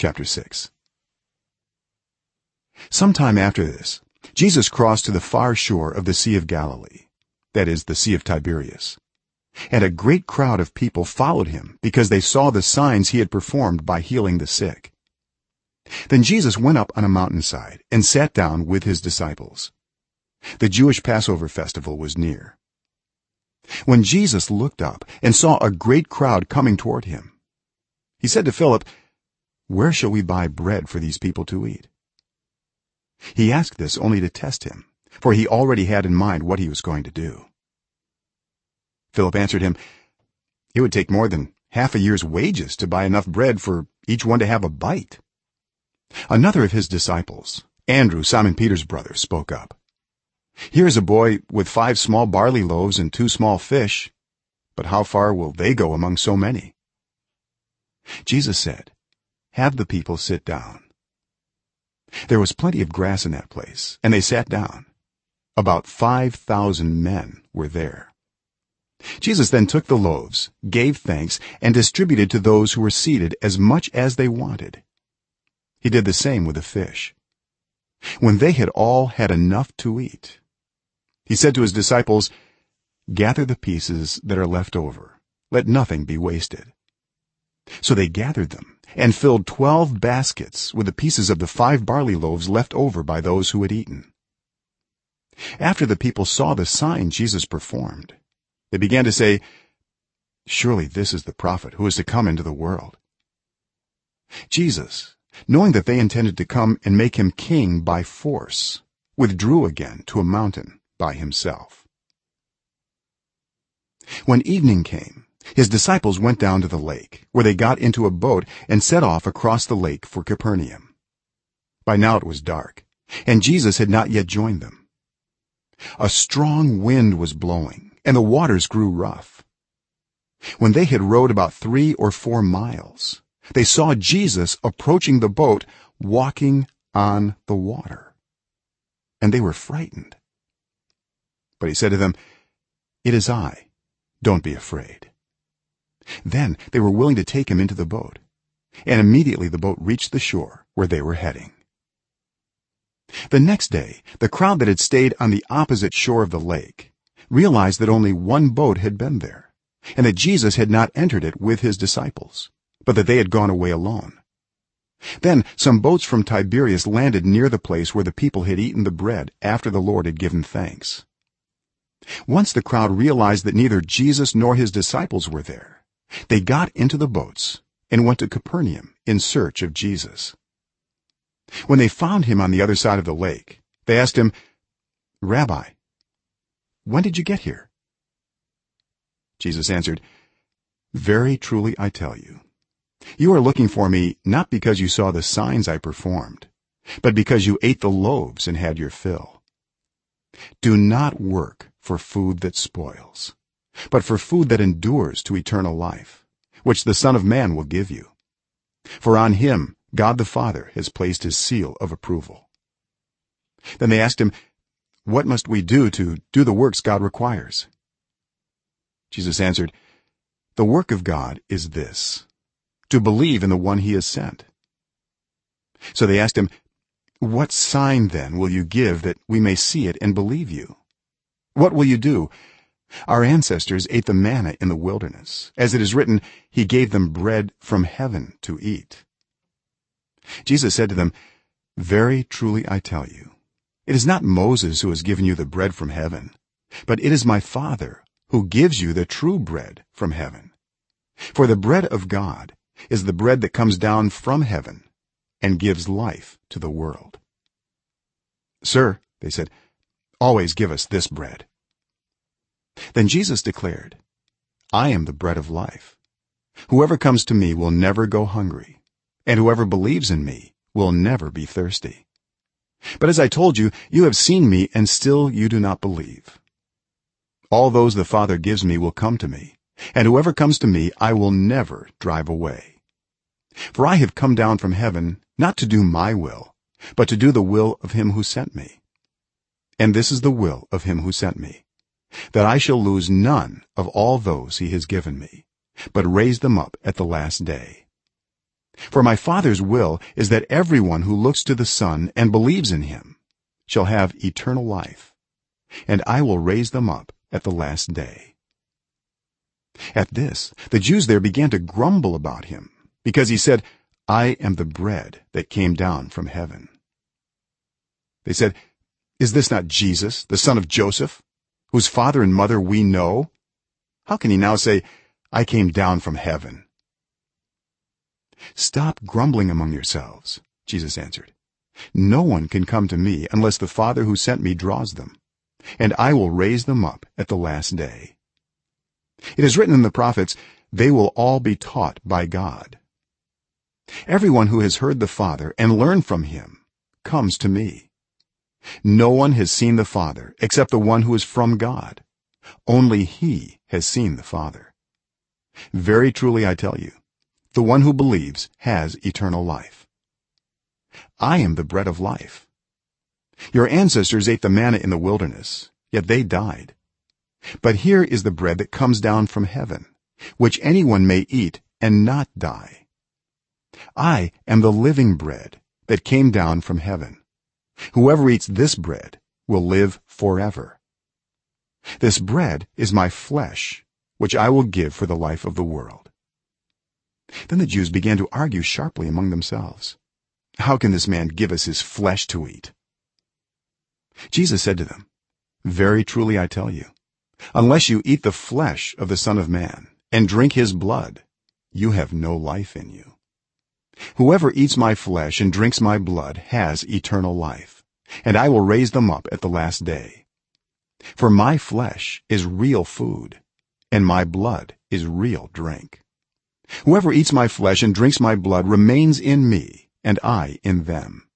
chapter 6 sometime after this jesus crossed to the far shore of the sea of galilee that is the sea of tiberias and a great crowd of people followed him because they saw the signs he had performed by healing the sick. Then jesus went up on a mountainside and sat down with his disciples. The jewish passover festival was near. When jesus looked up and saw a great crowd coming toward him he said to philip where shall we buy bread for these people to eat? He asked this only to test him for he already had in mind what he was going to do. Philip answered him it would take more than half a year's wages to buy enough bread for each one to have a bite. Another of his disciples andrew simon peter's brother spoke up. Here is a boy with five small barley loaves and two small fish but how far will they go among so many? Jesus said have the people sit down. There was plenty of grass in that place and they sat down. About 5000 men were there. Jesus then took the loaves gave thanks and distributed to those who were seated as much as they wanted. He did the same with the fish. When they had all had enough to eat he said to his disciples gather the pieces that are left over. Let nothing be wasted. So they gathered them and filled 12 baskets with the pieces of the 5 barley loaves left over by those who had eaten. After the people saw the sign jesus performed they began to say surely this is the prophet who is to come into the world. Jesus knowing that they intended to come and make him king by force withdrew again to a mountain by himself. When evening came his disciples went down to the lake where they got into a boat and set off across the lake for capernaum. By now it was dark and jesus had not yet joined them. A strong wind was blowing and the waters grew rough. When they had rowed about 3 or 4 miles they saw jesus approaching the boat walking on the water. And they were frightened. But he said to them it is i. Don't be afraid then they were willing to take him into the boat. And immediately the boat reached the shore where they were heading. The next day the crowd that had stayed on the opposite shore of the lake realized that only one boat had been there and that jesus had not entered it with his disciples but that they had gone away alone. Then some boats from tiberias landed near the place where the people had eaten the bread after the lord had given thanks. Once the crowd realized that neither jesus nor his disciples were there they got into the boats and went to capernaum in search of jesus. When they found him on the other side of the lake they asked him rabbi when did you get here? Jesus answered very truly i tell you. You are looking for me not because you saw the signs i performed but because you ate the loaves and had your fill. Do not work for food that spoils but for food that endures to eternal life which the son of man will give you. For on him god the father has placed his seal of approval. Then they asked him what must we do to do the works god requires? Jesus answered the work of god is this to believe in the one he has sent. So they asked him what sign then will you give that we may see it and believe you? What will you do our ancestors ate the manna in the wilderness. As it is written he gave them bread from heaven to eat. Jesus said to them very truly i tell you it is not moses who has given you the bread from heaven but it is my father who gives you the true bread from heaven. For the bread of god is the bread that comes down from heaven and gives life to the world. Sir they said always give us this bread then jesus declared i am the bread of life. Whoever comes to me will never go hungry and whoever believes in me will never be thirsty. But as i told you you have seen me and still you do not believe. All those the father gives me will come to me and whoever comes to me i will never drive away. For i have come down from heaven not to do my will but to do the will of him who sent me. And this is the will of him who sent me that i shall lose none of all those he has given me but raise them up at the last day. For my father's will is that everyone who looks to the son and believes in him shall have eternal life and i will raise them up at the last day. At this the jews there began to grumble about him because he said i am the bread that came down from heaven. They said is this not jesus the son of joseph whose father and mother we know? How can he now say i came down from heaven stop grumbling among yourselves jesus answered. No one can come to me unless the father who sent me draws them and i will raise them up at the last day. It is written in the prophets they will all be taught by god. Everyone who has heard the father and learned from him comes to me no one has seen the father except the one who is from god. Only he has seen the father. Very truly i tell you the one who believes has eternal life. I am the bread of life. Your ancestors ate the manna in the wilderness yet they died. But here is the bread that comes down from heaven which anyone may eat and not die. I am the living bread that came down from heaven whoever eats this bread will live forever. This bread is my flesh which i will give for the life of the world. Then the jews began to argue sharply among themselves. How can this man give us his flesh to eat? Jesus said to them very truly i tell you unless you eat the flesh of the son of man and drink his blood you have no life in you whoever eats my flesh and drinks my blood has eternal life and i will raise them up at the last day. For my flesh is real food and my blood is real drink. Whoever eats my flesh and drinks my blood remains in me and i in them.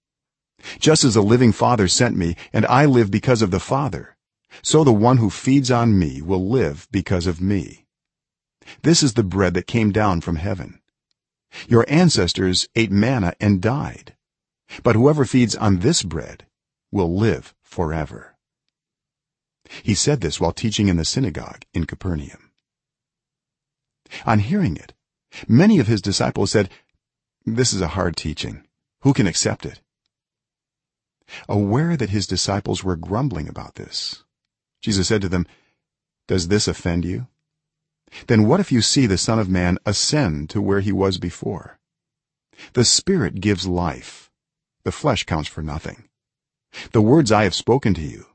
Just as the living father sent me and i live because of the father so the one who feeds on me will live because of me. This is the bread that came down from heaven your ancestors ate manna and died. But whoever feeds on this bread will live forever. He said this while teaching in the synagogue in capernaum. On hearing it many of his disciples said this is a hard teaching. Who can accept it? Aware that his disciples were grumbling about this jesus said to them does this offend you then what if you see the son of man ascend to where he was before? The spirit gives life. The flesh counts for nothing. The words i have spoken to you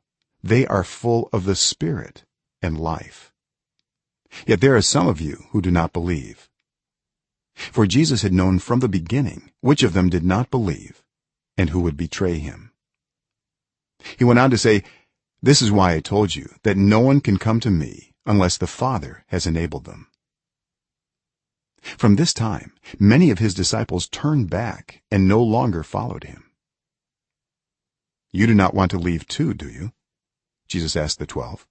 they are full of the spirit and life. Yet there are some of you who do not believe. For jesus had known from the beginning which of them did not believe and who would betray him. He went on to say this is why i told you that no one can come to me unless the father has enabled them. From this time many of his disciples turned back and no longer followed him. You do not want to leave too do you? Jesus asked the 12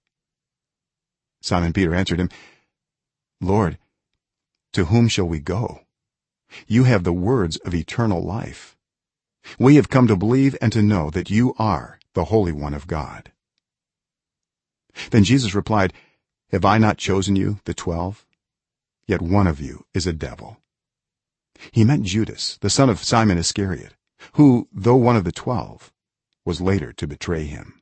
simon peter answered him lord to whom shall we go? You have the words of eternal life. We have come to believe and to know that you are the holy one of god. Then jesus replied have i not chosen you the 12 yet one of you is a devil. He meant judas the son of simon iscariot who though one of the 12 was later to betray him